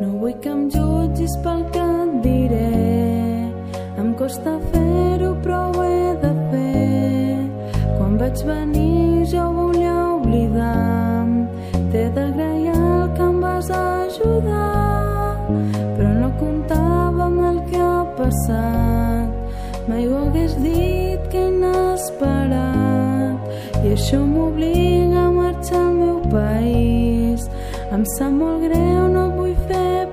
No vull que em jutgis pel que et diré. Em costa fer-ho, però ho he de fer. Quan vaig venir jo volia oblidar. T'he d'agrair el que em vas ajudar. Però no comptava amb el que ha passat. Mai ho hagués dit que inesperat. I això m'obliga a marxar al meu país. Em sap molt greu, no et vull fer